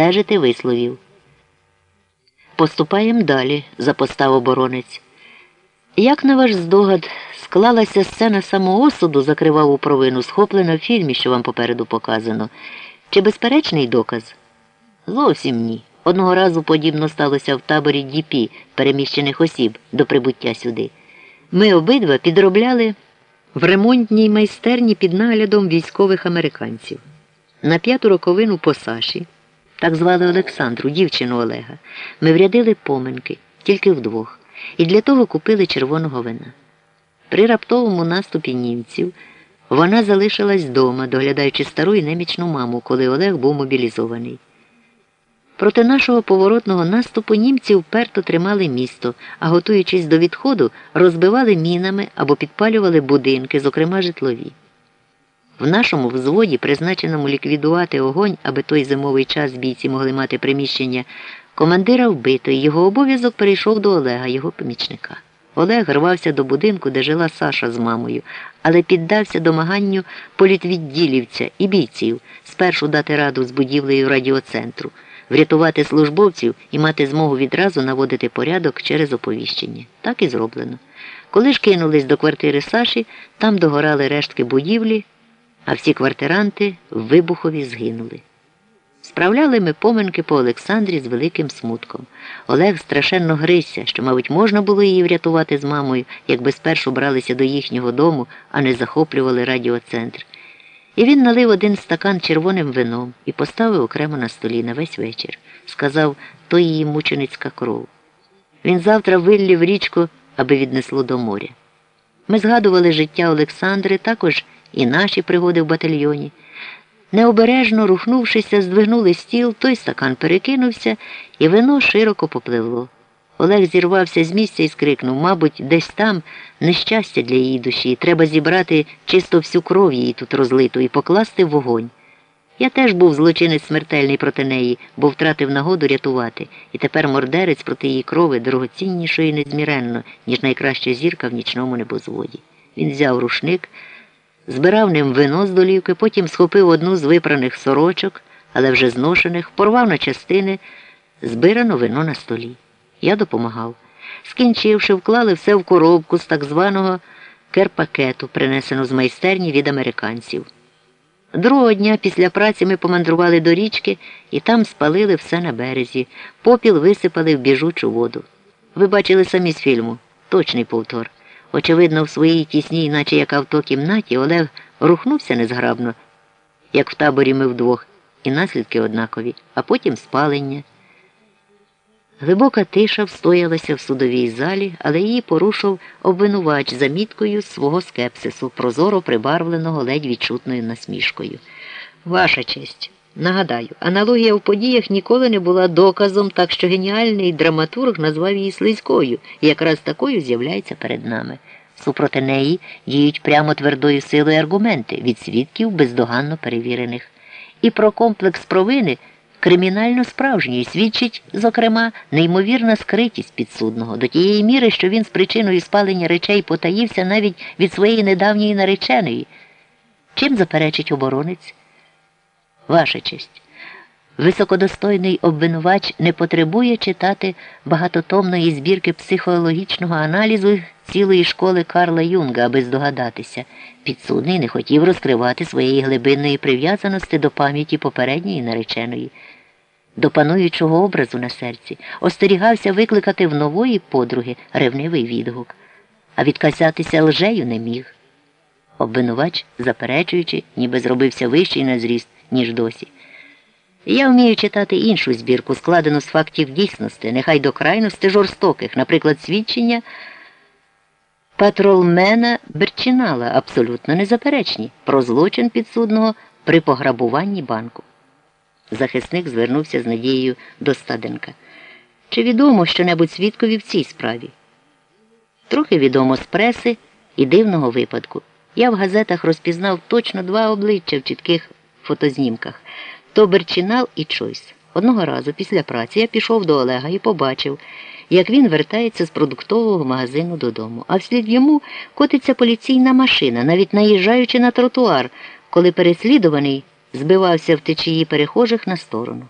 стежити висловів. Поступаємо далі, запостав оборонець. Як на ваш здогад, склалася сцена самоосуду за криваву провину, схоплена в фільмі, що вам попереду показано. Чи безперечний доказ? Зовсім ні. Одного разу подібно сталося в таборі Діпі, переміщених осіб до прибуття сюди. Ми обидва підробляли в ремонтній майстерні під наглядом військових американців. На п'яту роковину по Саші, так звали Олександру, дівчину Олега, ми врядили поминки тільки вдвох, і для того купили червоного вина. При раптовому наступі німців вона залишилась вдома, доглядаючи стару і немічну маму, коли Олег був мобілізований. Проти нашого поворотного наступу німці вперто тримали місто, а готуючись до відходу, розбивали мінами або підпалювали будинки, зокрема житлові. В нашому взводі, призначеному ліквідувати огонь, аби той зимовий час бійці могли мати приміщення, командира вбито, і його обов'язок перейшов до Олега, його помічника. Олег рвався до будинку, де жила Саша з мамою, але піддався домаганню політвідділівця і бійців спершу дати раду з будівлею радіоцентру, врятувати службовців і мати змогу відразу наводити порядок через оповіщення. Так і зроблено. Коли ж кинулись до квартири Саші, там догорали рештки будівлі, а всі квартиранти вибухові згинули. Справляли ми поминки по Олександрі з великим смутком. Олег страшенно гризся, що, мабуть, можна було її врятувати з мамою, якби спершу бралися до їхнього дому, а не захоплювали радіоцентр. І він налив один стакан червоним вином і поставив окремо на столі на весь вечір. Сказав, то її мученицька кров. Він завтра виллі в річку, аби віднесло до моря. Ми згадували життя Олександри, також і наші пригоди в батальйоні. Необережно, рухнувшися, здвигнули стіл, той стакан перекинувся, і вино широко попливло. Олег зірвався з місця і скрикнув мабуть, десь там нещастя для її душі. Треба зібрати чисто всю кров її тут розлиту і покласти в вогонь. Я теж був злочинець смертельний проти неї, бо втратив нагоду рятувати, і тепер мордерець проти її крови дорогоціннішої незміренно, ніж найкраща зірка в нічному небозводі. Він взяв рушник збирав ним вино з долівки, потім схопив одну з випраних сорочок, але вже зношених, порвав на частини, збирано вино на столі. Я допомагав. Скінчивши, вклали все в коробку з так званого керпакету, принесену з майстерні від американців. Другого дня після праці ми помандрували до річки і там спалили все на березі, попіл висипали в біжучу воду. Ви бачили самі з фільму точний повтор. Очевидно, в своїй тісній, наче як автокімнаті, Олег рухнувся незграбно, як в таборі ми вдвох, і наслідки однакові, а потім спалення. Глибока тиша встоялася в судовій залі, але її порушив обвинувач заміткою свого скепсису, прозоро прибарвленого ледь відчутною насмішкою. Ваша честь. Нагадаю, аналогія в подіях ніколи не була доказом, так що геніальний драматург назвав її слизькою, і якраз такою з'являється перед нами. Супроти неї діють прямо твердою силою аргументи від свідків бездоганно перевірених. І про комплекс провини кримінально справжньої свідчить, зокрема, неймовірна скритість підсудного до тієї міри, що він з причиною спалення речей потаївся навіть від своєї недавньої нареченої. Чим заперечить оборонець? Ваша честь, високодостойний обвинувач не потребує читати багатотомної збірки психологічного аналізу цілої школи Карла Юнга, аби здогадатися. Підсудний не хотів розкривати своєї глибинної прив'язаності до пам'яті попередньої нареченої, до пануючого образу на серці, остерігався викликати в нової подруги ревнивий відгук, а відказатися лжею не міг. Обвинувач, заперечуючи, ніби зробився вищий на зріст ніж досі. Я вмію читати іншу збірку, складену з фактів дійсності, нехай до крайності жорстоких, наприклад, свідчення патролмена Берчинала, абсолютно незаперечні, про злочин підсудного при пограбуванні банку. Захисник звернувся з надією до Стаденка. Чи відомо що-небудь свідкові в цій справі? Трохи відомо з преси і дивного випадку. Я в газетах розпізнав точно два обличчя в чітких фотознімках то Берчинал і Чойс. Одного разу після праці я пішов до Олега і побачив, як він вертається з продуктового магазину додому, а вслід йому котиться поліційна машина, навіть наїжджаючи на тротуар, коли переслідуваний збивався в течії перехожих на сторону.